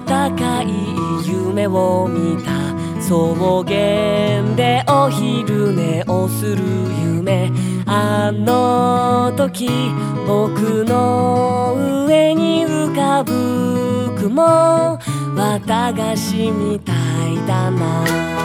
暖かい夢を見た草原でお昼寝をする夢あの時僕の上に浮かぶ雲綿菓子みたいだな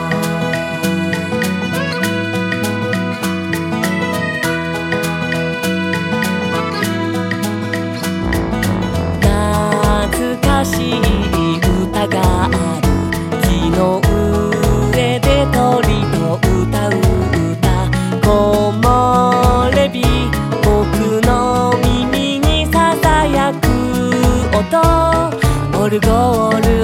ゴールゴール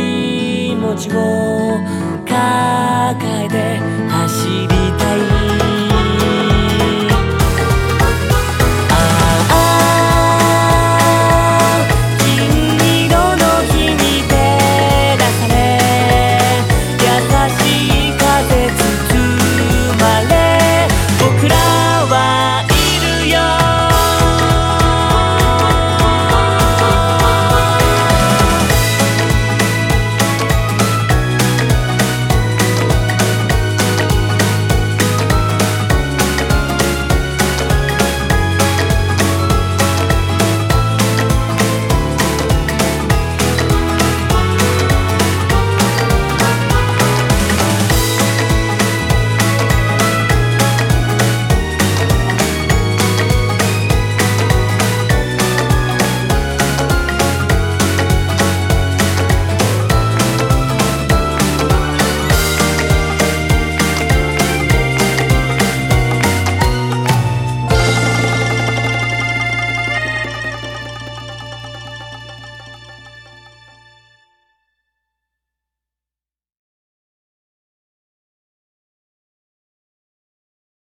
持を抱えて走る